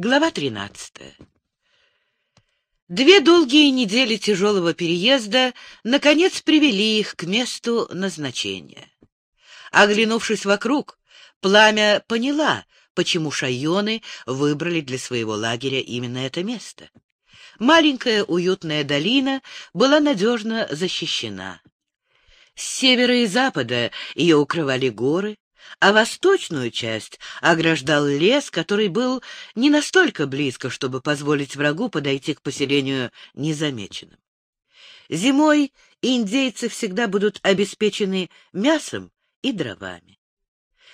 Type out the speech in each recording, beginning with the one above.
Глава 13. Две долгие недели тяжелого переезда наконец привели их к месту назначения. Оглянувшись вокруг, пламя поняла, почему шайоны выбрали для своего лагеря именно это место. Маленькая уютная долина была надежно защищена. С севера и запада ее укрывали горы, а восточную часть ограждал лес, который был не настолько близко, чтобы позволить врагу подойти к поселению незамеченным. Зимой индейцы всегда будут обеспечены мясом и дровами.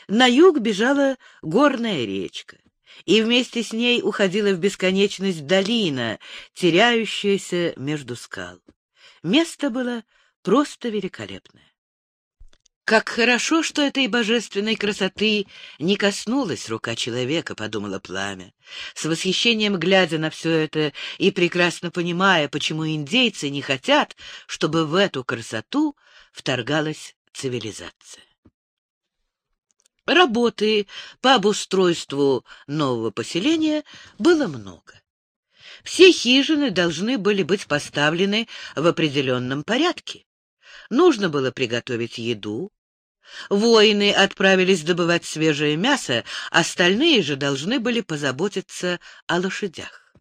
На юг бежала горная речка, и вместе с ней уходила в бесконечность долина, теряющаяся между скал. Место было просто великолепное. «Как хорошо, что этой божественной красоты не коснулась рука человека», — подумала пламя, с восхищением глядя на все это и прекрасно понимая, почему индейцы не хотят, чтобы в эту красоту вторгалась цивилизация. Работы по обустройству нового поселения было много. Все хижины должны были быть поставлены в определенном порядке. Нужно было приготовить еду. Воины отправились добывать свежее мясо, остальные же должны были позаботиться о лошадях.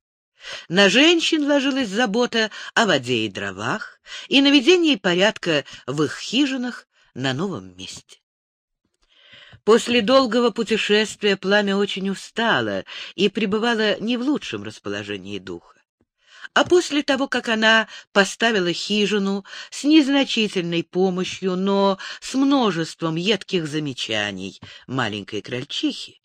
На женщин ложилась забота о воде и дровах и наведении порядка в их хижинах на новом месте. После долгого путешествия пламя очень устало и пребывало не в лучшем расположении духа. А после того, как она поставила хижину с незначительной помощью, но с множеством едких замечаний маленькой крольчихи,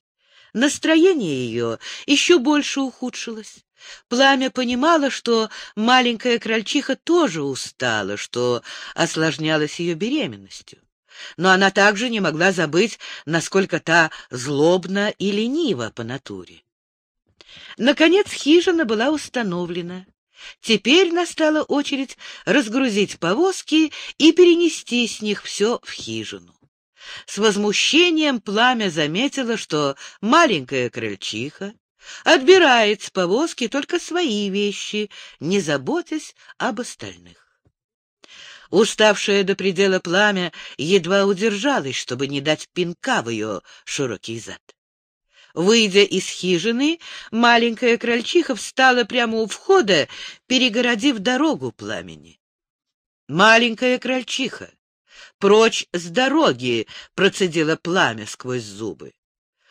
настроение ее еще больше ухудшилось. Пламя понимало, что маленькая крольчиха тоже устала, что осложнялось ее беременностью. Но она также не могла забыть, насколько та злобна и ленива по натуре. Наконец хижина была установлена. Теперь настала очередь разгрузить повозки и перенести с них все в хижину. С возмущением пламя заметило, что маленькая крыльчиха отбирает с повозки только свои вещи, не заботясь об остальных. Уставшее до предела пламя едва удержалось, чтобы не дать пинка в ее широкий зад. Выйдя из хижины, маленькая крольчиха встала прямо у входа, перегородив дорогу пламени. «Маленькая крольчиха! Прочь с дороги!» — процедила пламя сквозь зубы.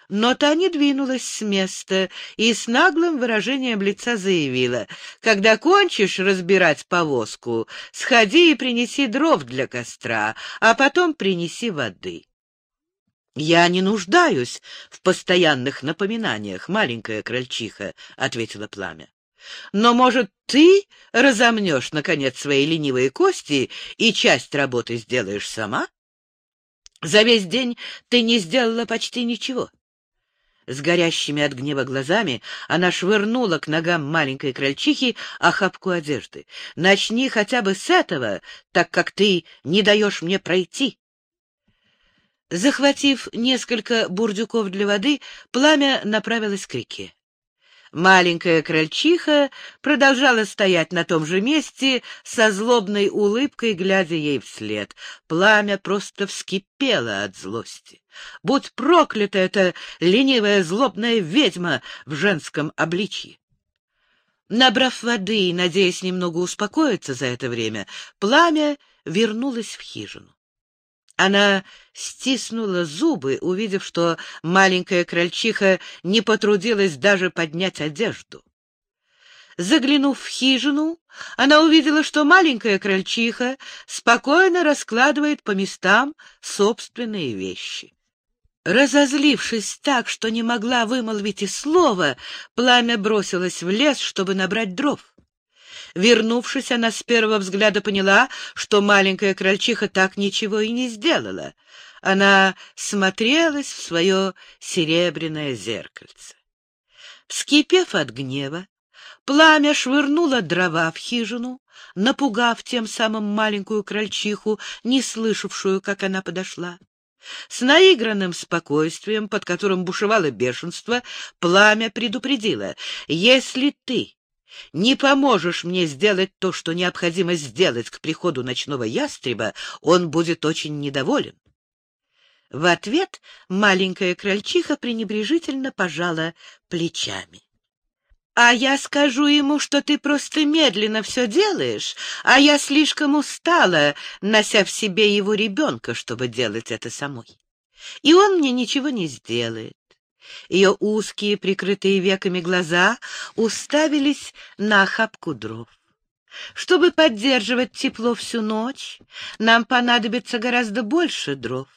Но та не двинулась с места и с наглым выражением лица заявила, «Когда кончишь разбирать повозку, сходи и принеси дров для костра, а потом принеси воды». «Я не нуждаюсь в постоянных напоминаниях, маленькая крольчиха», — ответила пламя. «Но, может, ты разомнешь, наконец, свои ленивые кости и часть работы сделаешь сама? За весь день ты не сделала почти ничего». С горящими от гнева глазами она швырнула к ногам маленькой крольчихи охапку одежды. «Начни хотя бы с этого, так как ты не даешь мне пройти». Захватив несколько бурдюков для воды, пламя направилось к реке. Маленькая крольчиха продолжала стоять на том же месте со злобной улыбкой, глядя ей вслед. Пламя просто вскипело от злости. Будь проклята эта ленивая злобная ведьма в женском обличье! Набрав воды и надеясь немного успокоиться за это время, пламя вернулось в хижину. Она стиснула зубы, увидев, что маленькая крольчиха не потрудилась даже поднять одежду. Заглянув в хижину, она увидела, что маленькая крольчиха спокойно раскладывает по местам собственные вещи. Разозлившись так, что не могла вымолвить и слова, пламя бросилось в лес, чтобы набрать дров. Вернувшись, она с первого взгляда поняла, что маленькая крольчиха так ничего и не сделала. Она смотрелась в свое серебряное зеркальце. Вскипев от гнева, пламя швырнуло дрова в хижину, напугав тем самым маленькую крольчиху, не слышавшую, как она подошла. С наигранным спокойствием, под которым бушевало бешенство, пламя предупредило. «Если ты не поможешь мне сделать то, что необходимо сделать к приходу ночного ястреба, он будет очень недоволен». В ответ маленькая крольчиха пренебрежительно пожала плечами. А я скажу ему, что ты просто медленно все делаешь, а я слишком устала, нося в себе его ребенка, чтобы делать это самой. И он мне ничего не сделает. Ее узкие, прикрытые веками глаза уставились на охапку дров. Чтобы поддерживать тепло всю ночь, нам понадобится гораздо больше дров.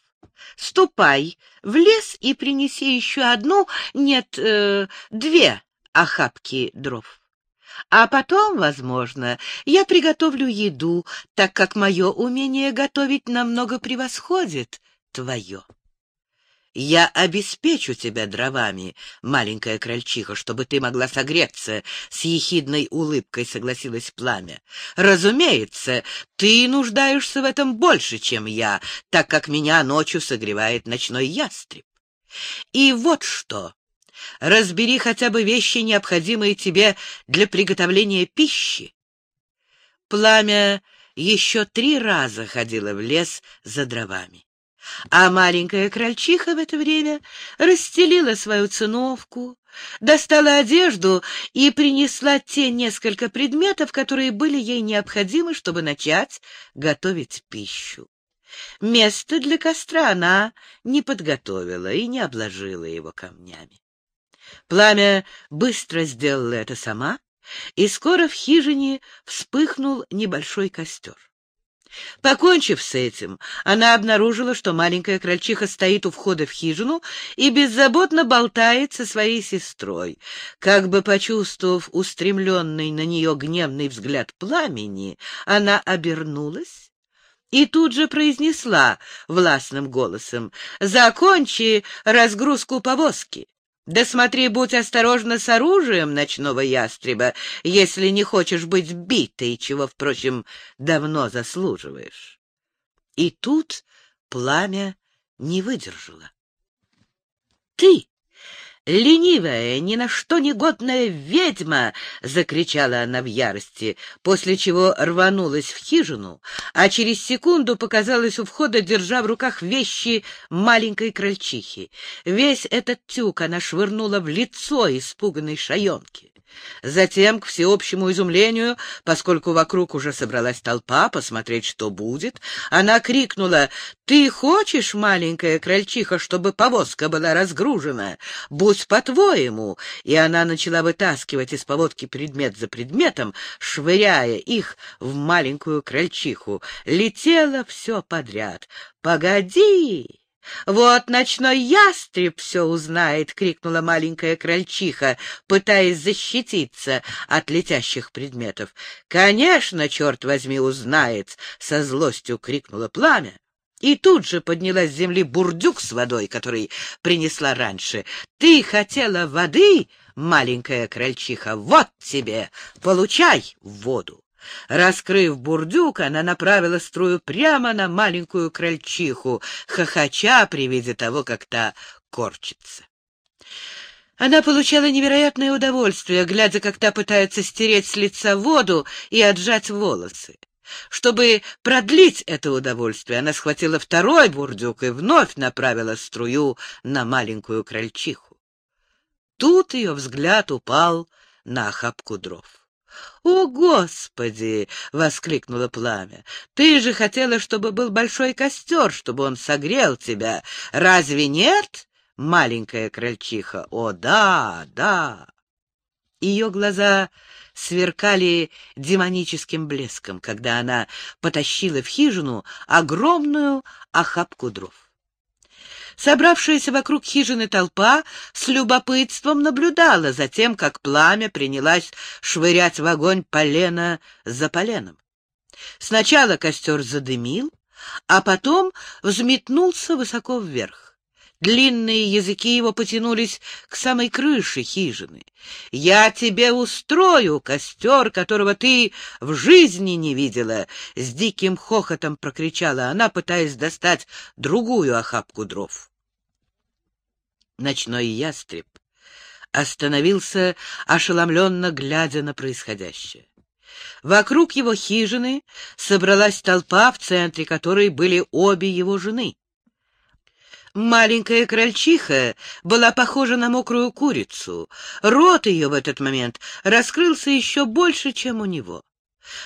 Ступай в лес и принеси еще одну, нет, э, две охапки дров. А потом, возможно, я приготовлю еду, так как мое умение готовить намного превосходит твое. Я обеспечу тебя дровами, маленькая крольчиха, чтобы ты могла согреться, — с ехидной улыбкой согласилась пламя. Разумеется, ты нуждаешься в этом больше, чем я, так как меня ночью согревает ночной ястреб. И вот что, Разбери хотя бы вещи, необходимые тебе для приготовления пищи. Пламя еще три раза ходило в лес за дровами. А маленькая крольчиха в это время расстелила свою циновку, достала одежду и принесла те несколько предметов, которые были ей необходимы, чтобы начать готовить пищу. Место для костра она не подготовила и не обложила его камнями. Пламя быстро сделала это сама, и скоро в хижине вспыхнул небольшой костер. Покончив с этим, она обнаружила, что маленькая крольчиха стоит у входа в хижину и беззаботно болтает со своей сестрой. Как бы почувствовав устремленный на нее гневный взгляд пламени, она обернулась и тут же произнесла властным голосом «Закончи разгрузку повозки». Да смотри, будь осторожна с оружием ночного ястреба, если не хочешь быть битой, чего, впрочем, давно заслуживаешь. И тут пламя не выдержало. — Ты! «Ленивая, ни на что негодная ведьма!» — закричала она в ярости, после чего рванулась в хижину, а через секунду показалась у входа, держа в руках вещи маленькой крольчихи. Весь этот тюк она швырнула в лицо испуганной шаенки. Затем, к всеобщему изумлению, поскольку вокруг уже собралась толпа посмотреть, что будет, она крикнула «Ты хочешь, маленькая крольчиха, чтобы повозка была разгружена? Будь по-твоему!» И она начала вытаскивать из поводки предмет за предметом, швыряя их в маленькую крольчиху. Летело все подряд. «Погоди!» «Вот ночной ястреб все узнает!» — крикнула маленькая крольчиха, пытаясь защититься от летящих предметов. «Конечно, черт возьми, узнает!» — со злостью крикнула пламя. И тут же поднялась с земли бурдюк с водой, который принесла раньше. «Ты хотела воды, маленькая крольчиха? Вот тебе! Получай воду!» Раскрыв бурдюк, она направила струю прямо на маленькую крольчиху, хохоча при виде того, как та корчится. Она получала невероятное удовольствие, глядя, как та пытается стереть с лица воду и отжать волосы. Чтобы продлить это удовольствие, она схватила второй бурдюк и вновь направила струю на маленькую крольчиху. Тут ее взгляд упал на охапку дров. «О, Господи!» — воскликнуло пламя. «Ты же хотела, чтобы был большой костер, чтобы он согрел тебя. Разве нет, маленькая крольчиха? О, да, да!» Ее глаза сверкали демоническим блеском, когда она потащила в хижину огромную охапку дров. Собравшаяся вокруг хижины толпа с любопытством наблюдала за тем, как пламя принялась швырять в огонь полено за поленом. Сначала костер задымил, а потом взметнулся высоко вверх. Длинные языки его потянулись к самой крыше хижины. «Я тебе устрою костер, которого ты в жизни не видела!» С диким хохотом прокричала она, пытаясь достать другую охапку дров. Ночной ястреб остановился, ошеломленно глядя на происходящее. Вокруг его хижины собралась толпа, в центре которой были обе его жены. Маленькая крольчиха была похожа на мокрую курицу. Рот ее в этот момент раскрылся еще больше, чем у него.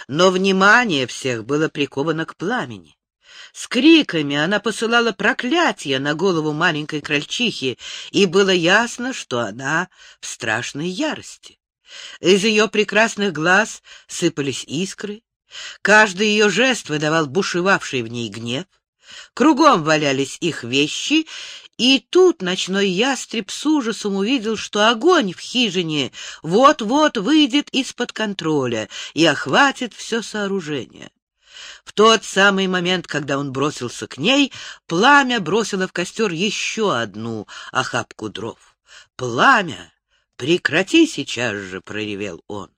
Но внимание всех было приковано к пламени. С криками она посылала проклятие на голову маленькой крольчихи, и было ясно, что она в страшной ярости. Из ее прекрасных глаз сыпались искры, каждый ее жест выдавал бушевавший в ней гнев. Кругом валялись их вещи, и тут ночной ястреб с ужасом увидел, что огонь в хижине вот-вот выйдет из-под контроля и охватит все сооружение. В тот самый момент, когда он бросился к ней, пламя бросило в костер еще одну охапку дров. «Пламя! Прекрати сейчас же!» — проревел он.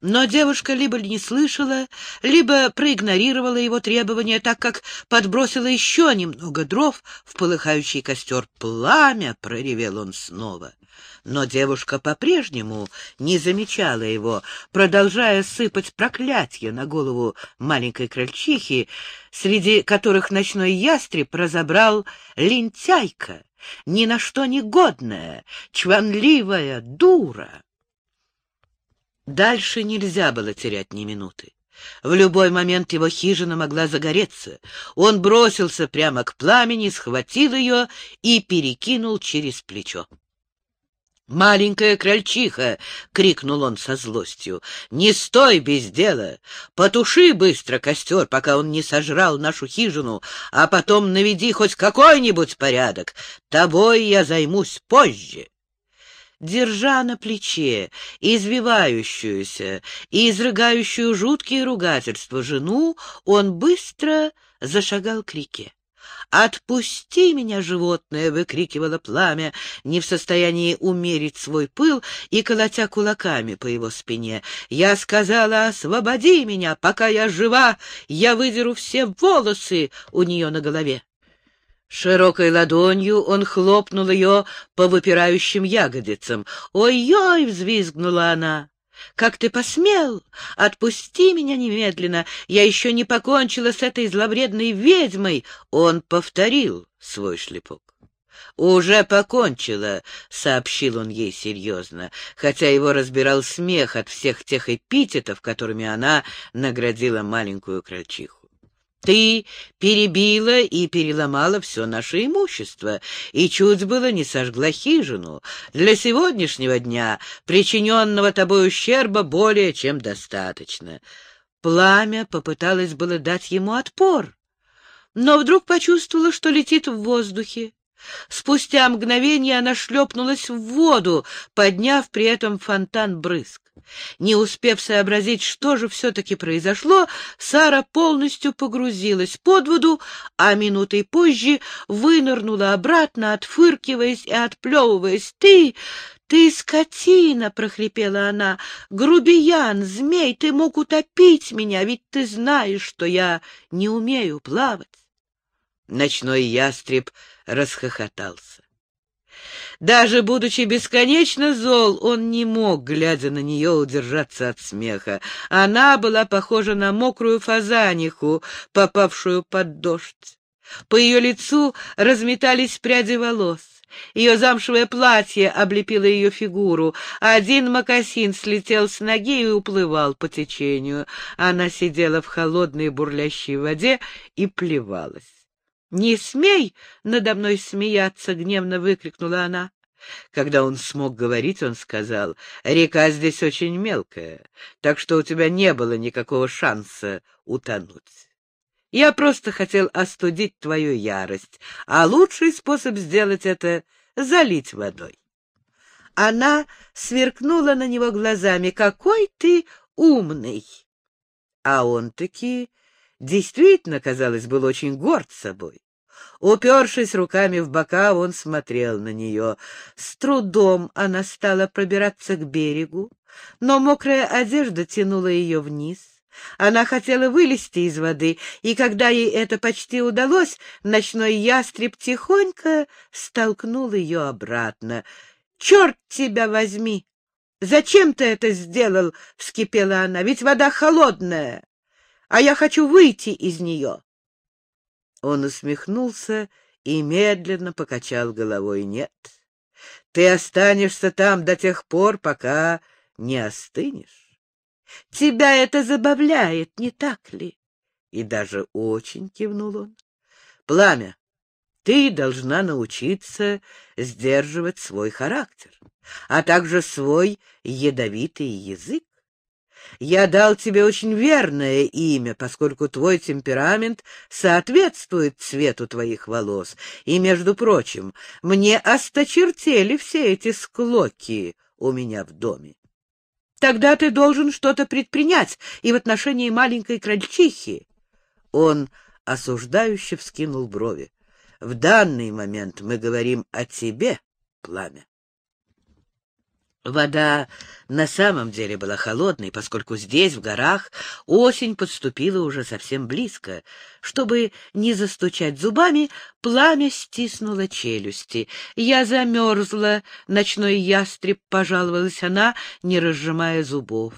Но девушка либо не слышала, либо проигнорировала его требования, так как подбросила еще немного дров в полыхающий костер. «Пламя!» — проревел он снова. Но девушка по-прежнему не замечала его, продолжая сыпать проклятия на голову маленькой крольчихи, среди которых ночной ястреб разобрал лентяйка, ни на что не годная, чванливая дура. Дальше нельзя было терять ни минуты. В любой момент его хижина могла загореться. Он бросился прямо к пламени, схватил ее и перекинул через плечо. «Маленькая крольчиха!» — крикнул он со злостью. «Не стой без дела! Потуши быстро костер, пока он не сожрал нашу хижину, а потом наведи хоть какой-нибудь порядок. Тобой я займусь позже!» держа на плече извивающуюся и изрыгающую жуткие ругательства жену, он быстро зашагал к реке. «Отпусти меня, животное!» — выкрикивало пламя, не в состоянии умерить свой пыл и колотя кулаками по его спине. «Я сказала, освободи меня, пока я жива, я выдеру все волосы у нее на голове!» Широкой ладонью он хлопнул ее по выпирающим ягодицам. «Ой-ой!» — взвизгнула она. «Как ты посмел? Отпусти меня немедленно! Я еще не покончила с этой зловредной ведьмой!» Он повторил свой шлепок. «Уже покончила», — сообщил он ей серьезно, хотя его разбирал смех от всех тех эпитетов, которыми она наградила маленькую крольчиху. Ты перебила и переломала все наше имущество, и чуть было не сожгла хижину. Для сегодняшнего дня причиненного тобой ущерба более чем достаточно. Пламя попыталось было дать ему отпор, но вдруг почувствовала, что летит в воздухе. Спустя мгновение она шлепнулась в воду, подняв при этом фонтан брызг. Не успев сообразить, что же все-таки произошло, Сара полностью погрузилась под воду, а минутой позже вынырнула обратно, отфыркиваясь и отплевываясь. «Ты... ты скотина!» — прохрипела она. «Грубиян, змей, ты мог утопить меня, ведь ты знаешь, что я не умею плавать!» Ночной ястреб расхохотался. Даже будучи бесконечно зол, он не мог, глядя на нее, удержаться от смеха. Она была похожа на мокрую фазаниху, попавшую под дождь. По ее лицу разметались пряди волос. Ее замшевое платье облепило ее фигуру. Один мокасин слетел с ноги и уплывал по течению. Она сидела в холодной бурлящей воде и плевалась. «Не смей надо мной смеяться!» — гневно выкрикнула она. Когда он смог говорить, он сказал, «Река здесь очень мелкая, так что у тебя не было никакого шанса утонуть. Я просто хотел остудить твою ярость, а лучший способ сделать это — залить водой». Она сверкнула на него глазами. «Какой ты умный!» А он таки действительно, казалось, был очень горд собой. Упершись руками в бока, он смотрел на нее. С трудом она стала пробираться к берегу, но мокрая одежда тянула ее вниз. Она хотела вылезти из воды, и когда ей это почти удалось, ночной ястреб тихонько столкнул ее обратно. «Черт тебя возьми! Зачем ты это сделал?» — вскипела она. «Ведь вода холодная, а я хочу выйти из нее». Он усмехнулся и медленно покачал головой. «Нет, ты останешься там до тех пор, пока не остынешь. Тебя это забавляет, не так ли?» И даже очень кивнул он. «Пламя, ты должна научиться сдерживать свой характер, а также свой ядовитый язык. Я дал тебе очень верное имя, поскольку твой темперамент соответствует цвету твоих волос. И, между прочим, мне осточертели все эти склоки у меня в доме. Тогда ты должен что-то предпринять и в отношении маленькой крольчихи. Он осуждающе вскинул брови. В данный момент мы говорим о тебе, пламя. Вода на самом деле была холодной, поскольку здесь, в горах, осень подступила уже совсем близко. Чтобы не застучать зубами, пламя стиснуло челюсти. «Я замерзла», — ночной ястреб пожаловалась она, не разжимая зубов.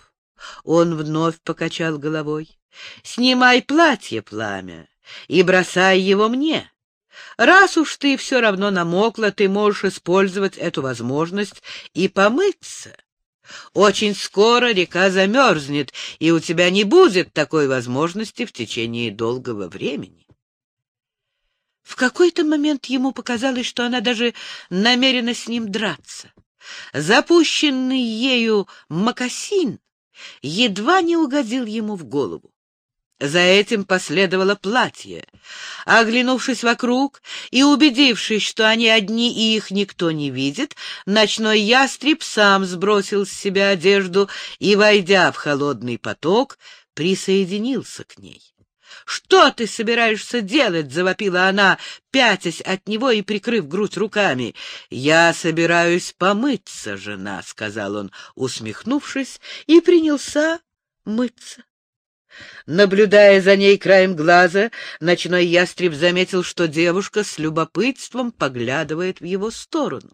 Он вновь покачал головой. «Снимай платье, пламя, и бросай его мне. Раз уж ты все равно намокла, ты можешь использовать эту возможность и помыться. Очень скоро река замерзнет, и у тебя не будет такой возможности в течение долгого времени. В какой-то момент ему показалось, что она даже намерена с ним драться. Запущенный ею мокасин едва не угодил ему в голову. За этим последовало платье. Оглянувшись вокруг и убедившись, что они одни и их никто не видит, ночной ястреб сам сбросил с себя одежду и, войдя в холодный поток, присоединился к ней. «Что ты собираешься делать?» — завопила она, пятясь от него и прикрыв грудь руками. «Я собираюсь помыться, жена», — сказал он, усмехнувшись, и принялся мыться. Наблюдая за ней краем глаза, ночной ястреб заметил, что девушка с любопытством поглядывает в его сторону.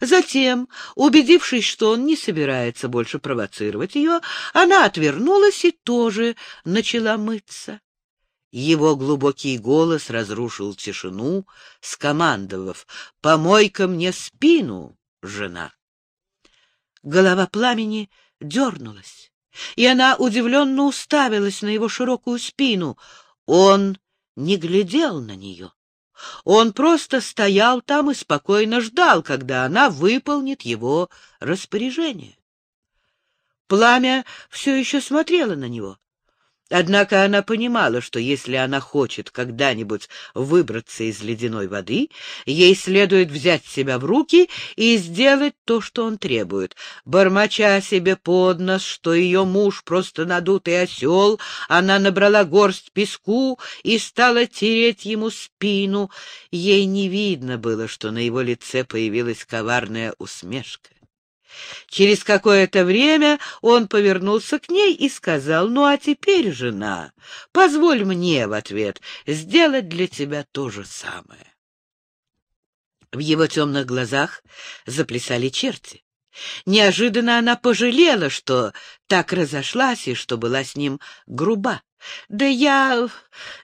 Затем, убедившись, что он не собирается больше провоцировать ее, она отвернулась и тоже начала мыться. Его глубокий голос разрушил тишину, скомандовав «Помой-ка мне спину, жена!» Голова пламени дернулась и она удивленно уставилась на его широкую спину. Он не глядел на нее. Он просто стоял там и спокойно ждал, когда она выполнит его распоряжение. Пламя все еще смотрело на него. Однако она понимала, что если она хочет когда-нибудь выбраться из ледяной воды, ей следует взять себя в руки и сделать то, что он требует. Бормоча себе под нос, что ее муж просто надутый осел, она набрала горсть песку и стала тереть ему спину. Ей не видно было, что на его лице появилась коварная усмешка. Через какое-то время он повернулся к ней и сказал, «Ну а теперь, жена, позволь мне в ответ сделать для тебя то же самое». В его темных глазах заплясали черти. Неожиданно она пожалела, что так разошлась и что была с ним груба. «Да я...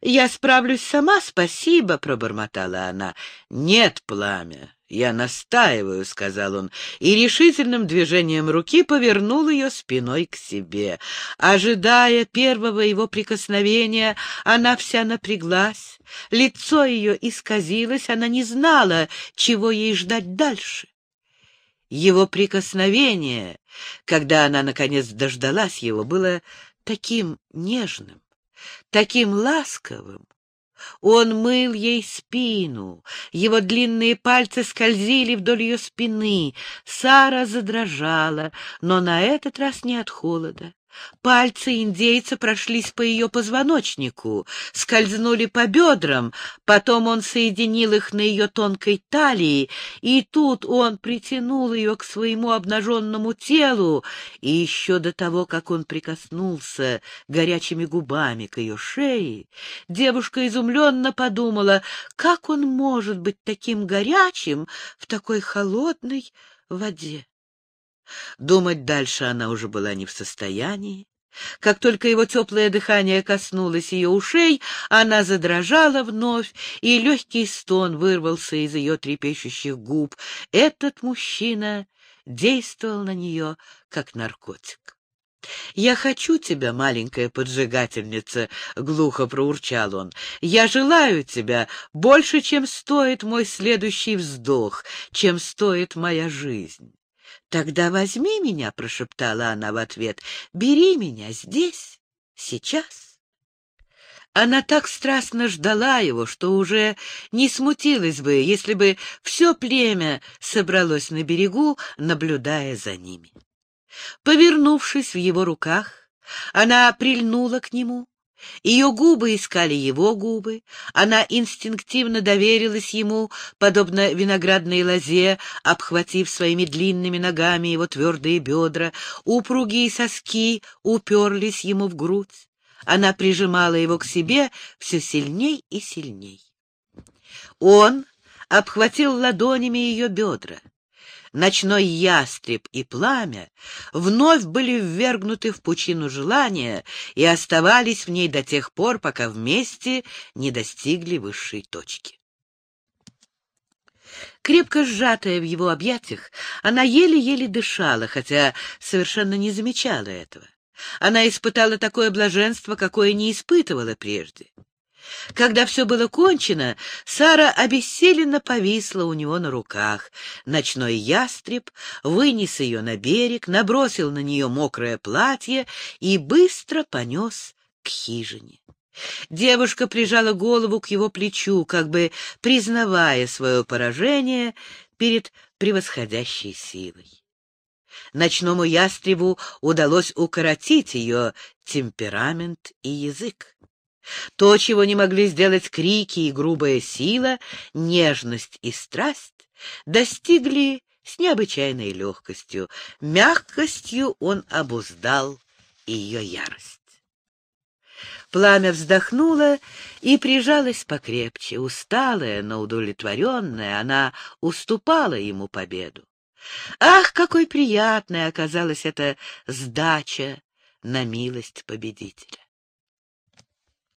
я справлюсь сама, спасибо», — пробормотала она. «Нет, пламя, «Я настаиваю», — сказал он, и решительным движением руки повернул ее спиной к себе. Ожидая первого его прикосновения, она вся напряглась, лицо ее исказилось, она не знала, чего ей ждать дальше. Его прикосновение, когда она, наконец, дождалась его, было таким нежным, таким ласковым, он мыл ей спину, его длинные пальцы скользили вдоль ее спины. Сара задрожала, но на этот раз не от холода. Пальцы индейца прошлись по ее позвоночнику, скользнули по бедрам, потом он соединил их на ее тонкой талии, и тут он притянул ее к своему обнаженному телу, и еще до того, как он прикоснулся горячими губами к ее шее, девушка изумленно подумала, как он может быть таким горячим в такой холодной воде. Думать дальше она уже была не в состоянии. Как только его теплое дыхание коснулось ее ушей, она задрожала вновь, и легкий стон вырвался из ее трепещущих губ. Этот мужчина действовал на нее, как наркотик. «Я хочу тебя, маленькая поджигательница», — глухо проурчал он. «Я желаю тебя больше, чем стоит мой следующий вздох, чем стоит моя жизнь». «Тогда возьми меня», — прошептала она в ответ, — «бери меня здесь, сейчас». Она так страстно ждала его, что уже не смутилась бы, если бы все племя собралось на берегу, наблюдая за ними. Повернувшись в его руках, она прильнула к нему, ее губы искали его губы, она инстинктивно доверилась ему, подобно виноградной лозе, обхватив своими длинными ногами его твердые бедра, упругие соски уперлись ему в грудь. Она прижимала его к себе все сильней и сильней. Он обхватил ладонями ее бедра ночной ястреб и пламя вновь были ввергнуты в пучину желания и оставались в ней до тех пор, пока вместе не достигли высшей точки. Крепко сжатая в его объятиях, она еле-еле дышала, хотя совершенно не замечала этого. Она испытала такое блаженство, какое не испытывала прежде. Когда все было кончено, Сара обессиленно повисла у него на руках. Ночной ястреб вынес ее на берег, набросил на нее мокрое платье и быстро понес к хижине. Девушка прижала голову к его плечу, как бы признавая свое поражение перед превосходящей силой. Ночному ястребу удалось укоротить ее темперамент и язык. То, чего не могли сделать крики и грубая сила, нежность и страсть, достигли с необычайной легкостью. Мягкостью он обуздал ее ярость. Пламя вздохнуло и прижалось покрепче. Усталая, но удовлетворенная, она уступала ему победу. Ах, какой приятной оказалась эта сдача на милость победителя!